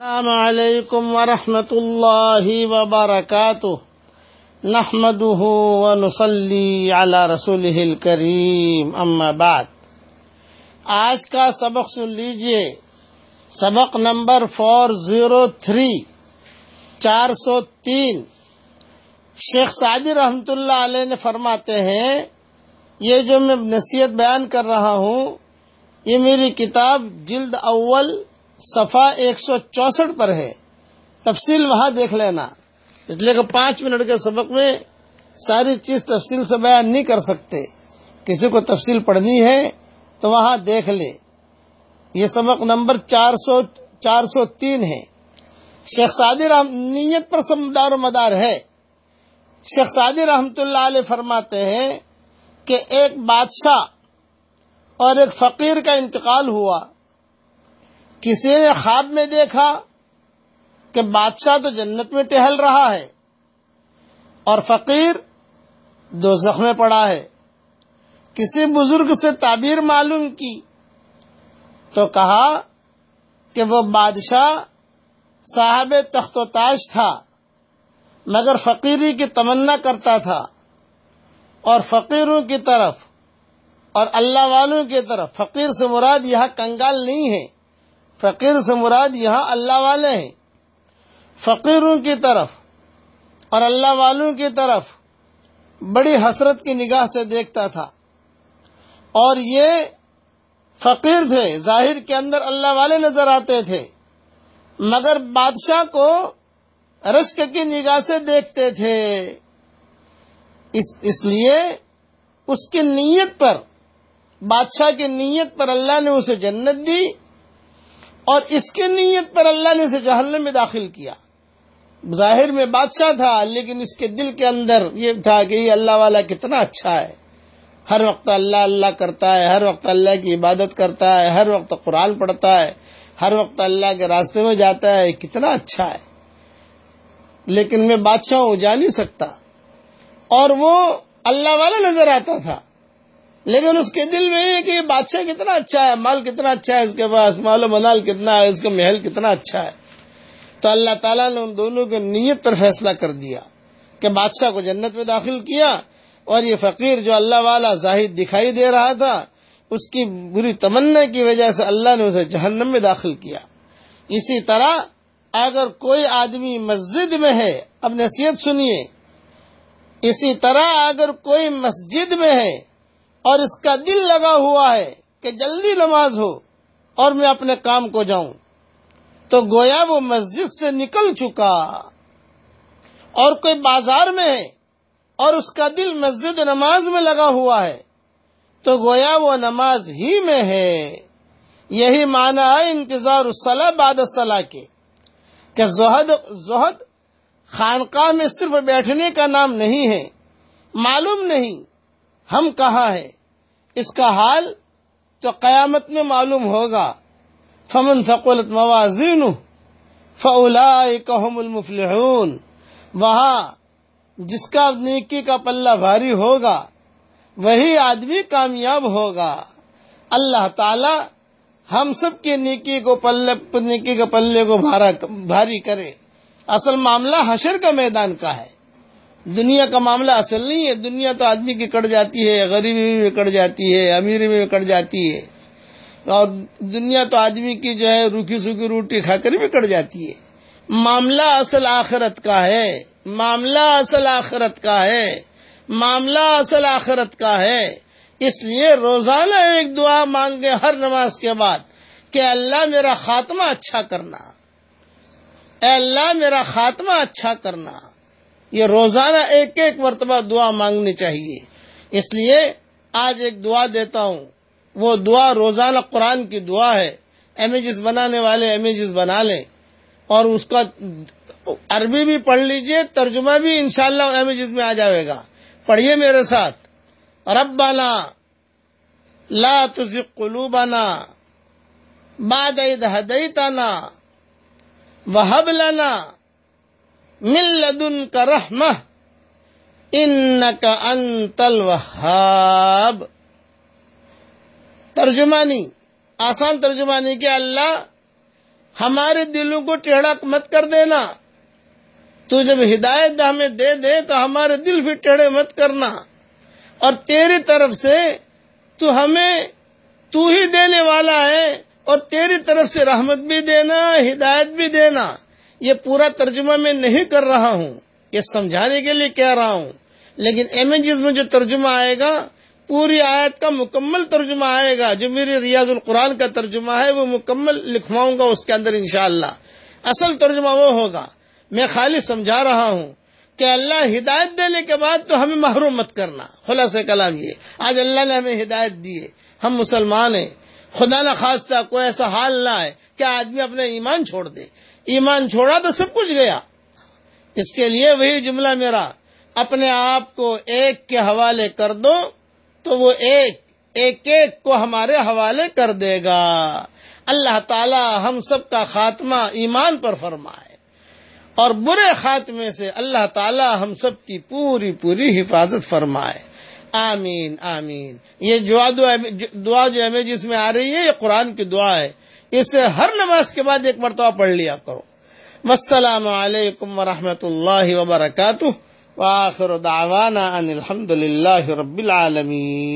السلام علیکم ورحمۃ اللہ وبرکاتہ نحمده ونصلي على رسوله الكريم. اما بعد، آج کا سبق سن لیجیے. سبق نمبر فور زیرو تھری چار سو تین. شیخ سعدی رحمۃ اللہ علیہ نے فرماتے ہیں، یہ جو میں نصیحت بیان کر رہا ہوں، یہ میری کتاب جلد اول صفحہ ایک سو چونسٹھ پر ہے۔ تفصیل وہاں دیکھ لینا۔ اس لیے کہ پانچ منٹ کے سبق میں ساری چیز تفصیل سے بیان نہیں کر سکتے۔ کسی کو تفصیل پڑھنی ہے تو وہاں دیکھ لے یہ سبق نمبر چار سو چار سو تین ہے۔ شیخ سعدی رحم، نیت پر سمدار و مدار ہے۔ شیخ سعدی رحمت اللہ علیہ فرماتے ہیں کہ ایک بادشاہ اور ایک فقیر کا انتقال ہوا۔ کسی نے خواب میں دیکھا کہ بادشاہ تو جنت میں ٹہل رہا ہے اور فقیر دو زخمیں پڑا ہے۔ کسی بزرگ سے تعبیر معلوم کی تو کہا کہ وہ بادشاہ صاحب تخت و تاج تھا، مگر فقیری کی تمنا کرتا تھا اور فقیروں کی طرف اور اللہ والوں کی طرف، فقیر سے مراد یہاں کنگال نہیں ہے۔ فقیر سے مراد یہاں اللہ والے ہیں۔ فقیروں کی طرف اور اللہ والوں کی طرف بڑی حسرت کی نگاہ سے دیکھتا تھا۔ اور یہ فقیر تھے، ظاہر کے اندر اللہ والے نظر آتے تھے، مگر بادشاہ کو رشک کی نگاہ سے دیکھتے تھے۔ اس اس لیے اس کی نیت پر، بادشاہ کی نیت پر اللہ نے اسے جنت دی۔ اور اس کی نیت پر اللہ نے اسے جہنم میں داخل کیا۔ ظاہر میں بادشاہ تھا، لیکن اس کے دل کے اندر یہ تھا کہ یہ اللہ والا کتنا اچھا ہے۔ ہر وقت اللہ اللہ کرتا ہے، ہر وقت اللہ کی عبادت کرتا ہے، ہر وقت قرآن پڑھتا ہے، ہر وقت اللہ کے راستے میں جاتا ہے کتنا اچھا ہے۔ لیکن میں بادشاہ ہوں، جا نہیں سکتا۔ اور وہ اللہ والا نظر آتا تھا۔ لیکن اس کے دل میں یہ کہ بادشاہ کتنا اچھا ہے، مال کتنا اچھا ہے اس کے پاس، مال و منال کتنا ہے، اس کا محل کتنا اچھا ہے۔ تو اللہ تعالیٰ نے ان دونوں کی نیت پر فیصلہ کر دیا کہ بادشاہ کو جنت میں داخل کیا اور یہ فقیر جو اللہ والا زاہد دکھائی دے رہا تھا، اس کی بری تمنا کی وجہ سے اللہ نے اسے جہنم میں داخل کیا۔ اسی طرح اگر کوئی آدمی مسجد میں ہے، اب نصیحت سنیے، اسی طرح اگر کوئی مسجد میں ہے اور اس کا دل لگا ہوا ہے کہ جلدی نماز ہو اور میں اپنے کام کو جاؤں۔ تو گویا وہ مسجد سے نکل چکا۔ اور کوئی بازار میں ہے اور اس کا دل مسجد نماز میں لگا ہوا ہے۔ تو گویا وہ نماز ہی میں ہے۔ یہی معنی ہے انتظار الصلاح بعد الصلاح کے۔ کہ زہد زہد خانقاہ میں صرف بیٹھنے کا نام نہیں ہے۔ معلوم نہیں ہم کہاں ہیں۔ اس کا حال تو قیامت میں معلوم ہوگا۔ فمن ثقلت موازین فلاحم المفلحون۔ وہاں جس کا نیکی کا پلہ بھاری ہوگا، وہی آدمی کامیاب ہوگا۔ اللہ تعالی ہم سب کے نیکی کو پلے نیکی کے پلے کو بھاری کرے۔ اصل معاملہ حشر کا میدان کا ہے۔ دنیا کا معاملہ اصل نہیں ہے۔ دنیا تو آدمی کی کٹ جاتی ہے، غریبی میں کٹ جاتی ہے، امیری میں کٹ جاتی ہے۔ اور دنیا تو آدمی کی جو ہے روکھی سوکھی روٹی کھا کر بھی کٹ جاتی ہے۔ معاملہ اصل آخرت کا ہے۔ معاملہ اصل آخرت کا ہے۔ معاملہ اصل آخرت کا ہے۔ اس لیے روزانہ ایک دعا مانگے ہر نماز کے بعد کہ اللہ میرا خاتمہ اچھا کرنا۔ اے اللہ میرا خاتمہ اچھا کرنا۔ یہ روزانہ ایک ایک مرتبہ دعا مانگنی چاہیے۔ اس لیے آج ایک دعا دیتا ہوں۔ وہ دعا روزانہ قرآن کی دعا ہے۔ امیجز بنانے والے امیجز بنا لیں۔ اور اس کا عربی بھی پڑھ لیجیے، ترجمہ بھی انشاءاللہ شاء امیجز میں آ جائے گا۔ پڑھیے میرے ساتھ۔ ربنا لا تزغ قلوبنا بعد اذ هديتنا وهب لنا من لدن کا رحم ان کا انتل وہاب. ترجمانی، آسان ترجمانی کہ اللہ ہمارے دلوں کو ٹیڑھا مت کر دینا۔ تو جب ہدایت ہمیں دے دے تو ہمارے دل بھی ٹیڑھے مت کرنا۔ اور تیری طرف سے تو ہمیں تو ہی دینے والا ہے اور تیری طرف سے رحمت بھی دینا، ہدایت بھی دینا۔ یہ پورا ترجمہ میں نہیں کر رہا ہوں، یہ سمجھانے کے لیے کہہ رہا ہوں۔ لیکن امیجز میں جو ترجمہ آئے گا، پوری آیت کا مکمل ترجمہ آئے گا۔ جو میری ریاض القرآن کا ترجمہ ہے، وہ مکمل لکھواؤں گا اس کے اندر انشاءاللہ۔ اصل ترجمہ وہ ہوگا۔ میں خالی سمجھا رہا ہوں کہ اللہ ہدایت دینے کے بعد تو ہمیں محروم مت کرنا۔ خلاص کلام یہ۔ آج اللہ نے ہمیں ہدایت دی ہے۔ ہم مسلمان ہیں۔ خدا نہ خواستہ کوئی ایسا حال نہ ہے کہ آدمی اپنے ایمان چھوڑ دے۔ ایمان چھوڑا تو سب کچھ گیا۔ اس کے لیے وہی جملہ میرا، اپنے آپ کو ایک کے حوالے کر دو تو وہ ایک ایک ایک کو ہمارے حوالے کر دے گا۔ اللہ تعالی ہم سب کا خاتمہ ایمان پر فرمائے۔ اور برے خاتمے سے اللہ تعالی ہم سب کی پوری پوری حفاظت فرمائے۔ آمین آمین۔ یہ دعا جو امیجز میں آ رہی ہے، یہ قرآن کی دعا ہے۔ اسے ہر نماز کے بعد ایک مرتبہ پڑھ لیا کرو۔ السلام علیکم ورحمۃ اللہ وبرکاتہ۔ وآخر دعوانا ان الحمد للہ رب العالمین۔